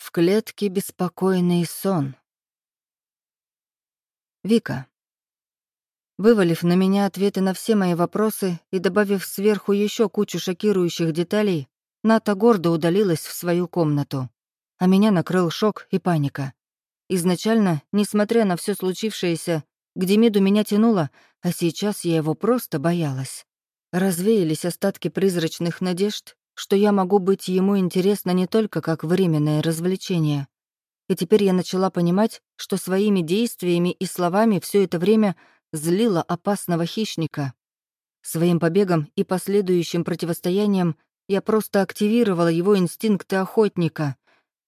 В клетке беспокойный сон. Вика. Вывалив на меня ответы на все мои вопросы и добавив сверху еще кучу шокирующих деталей, Ната гордо удалилась в свою комнату. А меня накрыл шок и паника. Изначально, несмотря на все случившееся, к Демиду меня тянуло, а сейчас я его просто боялась. Развеялись остатки призрачных надежд, что я могу быть ему интересна не только как временное развлечение. И теперь я начала понимать, что своими действиями и словами все это время злила опасного хищника. Своим побегом и последующим противостоянием я просто активировала его инстинкты охотника.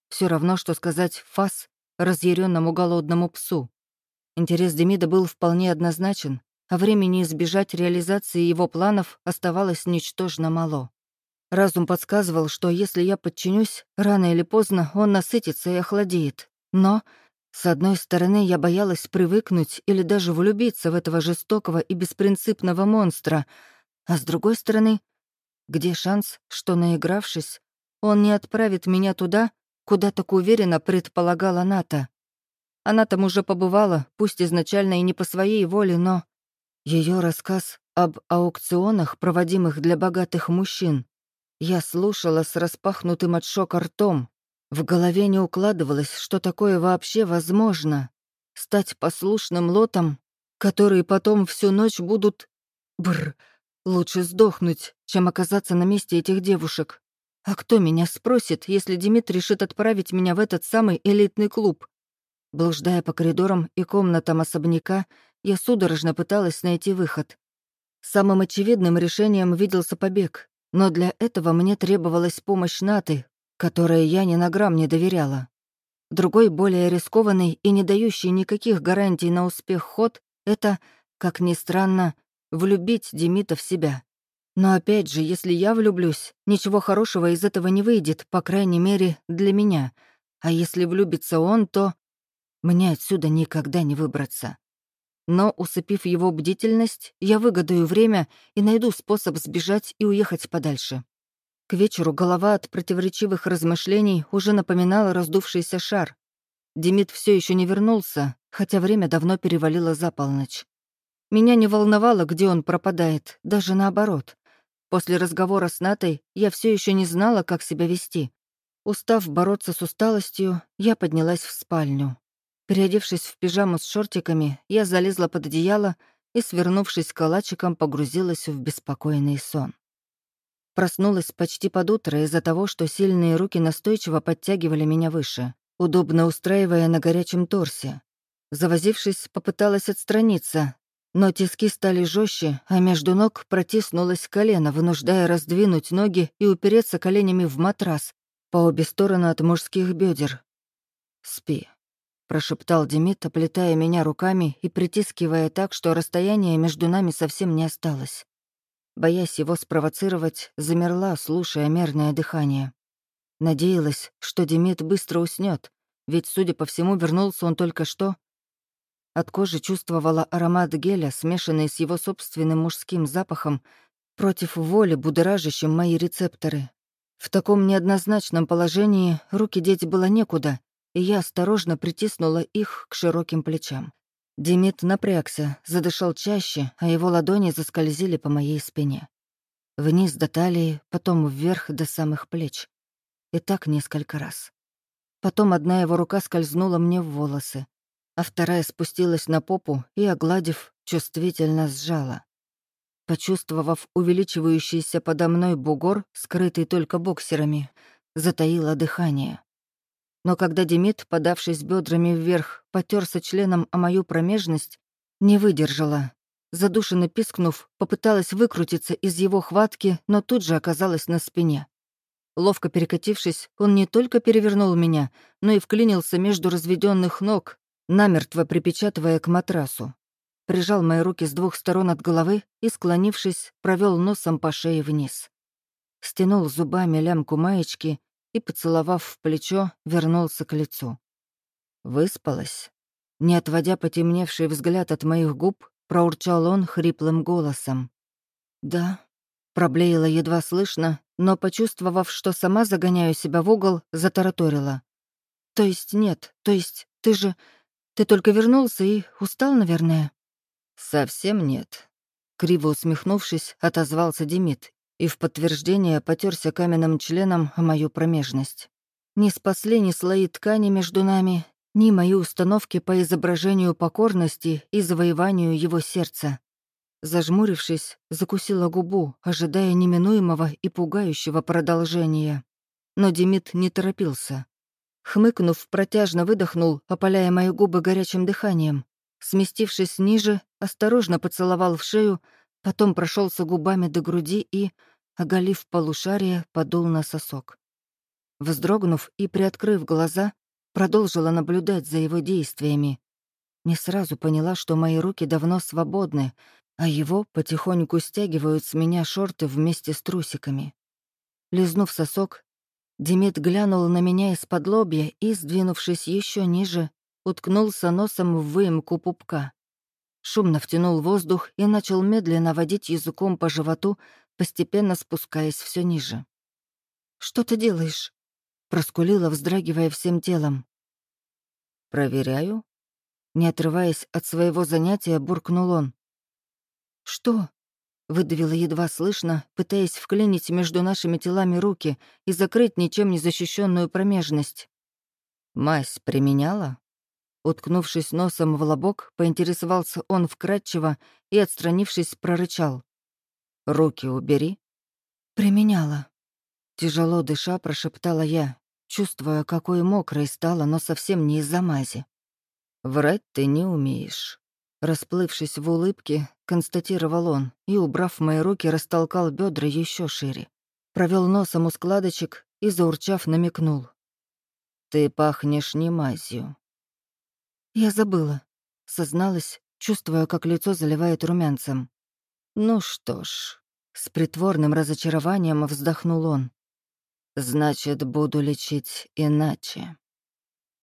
Все равно, что сказать «фас» разъяренному голодному псу. Интерес Демида был вполне однозначен, а времени избежать реализации его планов оставалось ничтожно мало. Разум подсказывал, что если я подчинюсь, рано или поздно он насытится и охладеет. Но, с одной стороны, я боялась привыкнуть или даже влюбиться в этого жестокого и беспринципного монстра, а с другой стороны, где шанс, что, наигравшись, он не отправит меня туда, куда так уверенно предполагала Ната. Она там уже побывала, пусть изначально и не по своей воле, но... Ее рассказ об аукционах, проводимых для богатых мужчин, я слушала с распахнутым от шока ртом. В голове не укладывалось, что такое вообще возможно. Стать послушным лотом, которые потом всю ночь будут... Бр, лучше сдохнуть, чем оказаться на месте этих девушек. А кто меня спросит, если Демид решит отправить меня в этот самый элитный клуб? Блуждая по коридорам и комнатам особняка, я судорожно пыталась найти выход. Самым очевидным решением виделся побег, но для этого мне требовалась помощь Наты, которой я ни на грамм не доверяла. Другой, более рискованный и не дающий никаких гарантий на успех ход — это, как ни странно, влюбить Демита в себя. Но опять же, если я влюблюсь, ничего хорошего из этого не выйдет, по крайней мере, для меня. А если влюбится он, то мне отсюда никогда не выбраться. Но, усыпив его бдительность, я выгадаю время и найду способ сбежать и уехать подальше. К вечеру голова от противоречивых размышлений уже напоминала раздувшийся шар. Демид все еще не вернулся, хотя время давно перевалило за полночь. Меня не волновало, где он пропадает, даже наоборот. После разговора с Натой я все еще не знала, как себя вести. Устав бороться с усталостью, я поднялась в спальню. Переодевшись в пижаму с шортиками, я залезла под одеяло и, свернувшись калачиком, погрузилась в беспокойный сон. Проснулась почти под утро из-за того, что сильные руки настойчиво подтягивали меня выше, удобно устраивая на горячем торсе. Завозившись, попыталась отстраниться, но тиски стали жестче, а между ног протиснулось колено, вынуждая раздвинуть ноги и упереться коленями в матрас по обе стороны от мужских бедер. «Спи», прошептал Демид, оплетая меня руками и притискивая так, что расстояние между нами совсем не осталось. Боясь его спровоцировать, замерла, слушая мерное дыхание. Надеялась, что Демид быстро уснет, ведь, судя по всему, вернулся он только что. От кожи чувствовала аромат геля, смешанный с его собственным мужским запахом, против воли будоражащим мои рецепторы. В таком неоднозначном положении руки деть было некуда, и я осторожно притиснула их к широким плечам. Демид напрягся, задышал чаще, а его ладони заскользили по моей спине. Вниз до талии, потом вверх до самых плеч. И так несколько раз. Потом одна его рука скользнула мне в волосы, а вторая спустилась на попу и, огладив, чувствительно сжала. Почувствовав увеличивающийся подо мной бугор, скрытый только боксерами, затаила дыхание. Но когда Демид, подавшись бедрами вверх, потерся членом о мою промежность, не выдержала. Задушенно пискнув, попыталась выкрутиться из его хватки, но тут же оказалась на спине. Ловко перекатившись, он не только перевернул меня, но и вклинился между разведенных ног, намертво припечатывая к матрасу. Прижал мои руки с двух сторон от головы и, склонившись, провел носом по шее вниз. Стянул зубами лямку маечки и, поцеловав в плечо, вернулся к лицу. Выспалась. Не отводя потемневший взгляд от моих губ, проурчал он хриплым голосом. «Да», — проблеяла едва слышно, но, почувствовав, что сама загоняю себя в угол, затараторила. То есть нет, то есть ты же... Ты только вернулся и устал, наверное?» «Совсем нет», — криво усмехнувшись, отозвался Демид и в подтверждение потерся каменным членом о мою промежность. Не спасли ни слои ткани между нами, ни мои установки по изображению покорности и завоеванию его сердца. Зажмурившись, закусила губу, ожидая неминуемого и пугающего продолжения. Но Демид не торопился. Хмыкнув, протяжно выдохнул, опаляя мои губы горячим дыханием. Сместившись ниже, осторожно поцеловал в шею, потом прошелся губами до груди и, оголив полушарие, подул на сосок. Вздрогнув и приоткрыв глаза, продолжила наблюдать за его действиями. Не сразу поняла, что мои руки давно свободны, а его потихоньку стягивают с меня шорты вместе с трусиками. Лизнув сосок, Демид глянул на меня из-под лобья и, сдвинувшись еще ниже, уткнулся носом в выемку пупка. Шумно втянул воздух и начал медленно водить языком по животу, постепенно спускаясь все ниже. «Что ты делаешь?» — проскулила, вздрагивая всем телом. «Проверяю». Не отрываясь от своего занятия, буркнул он. «Что?» — выдавила едва слышно, пытаясь вклинить между нашими телами руки и закрыть ничем не защищенную промежность. «Мазь применяла?» Уткнувшись носом в лобок, поинтересовался он вкратчиво и, отстранившись, прорычал. «Руки убери». «Применяла». Тяжело дыша, прошептала я, чувствуя, какой мокрой стала, но совсем не из-за мази. «Врать ты не умеешь». Расплывшись в улыбке, констатировал он и, убрав мои руки, растолкал бедра еще шире. Провел носом у складочек и, заурчав, намекнул. «Ты пахнешь не мазью». Я забыла. Созналась, чувствуя, как лицо заливает румянцем. «Ну что ж», — с притворным разочарованием вздохнул он. «Значит, буду лечить иначе».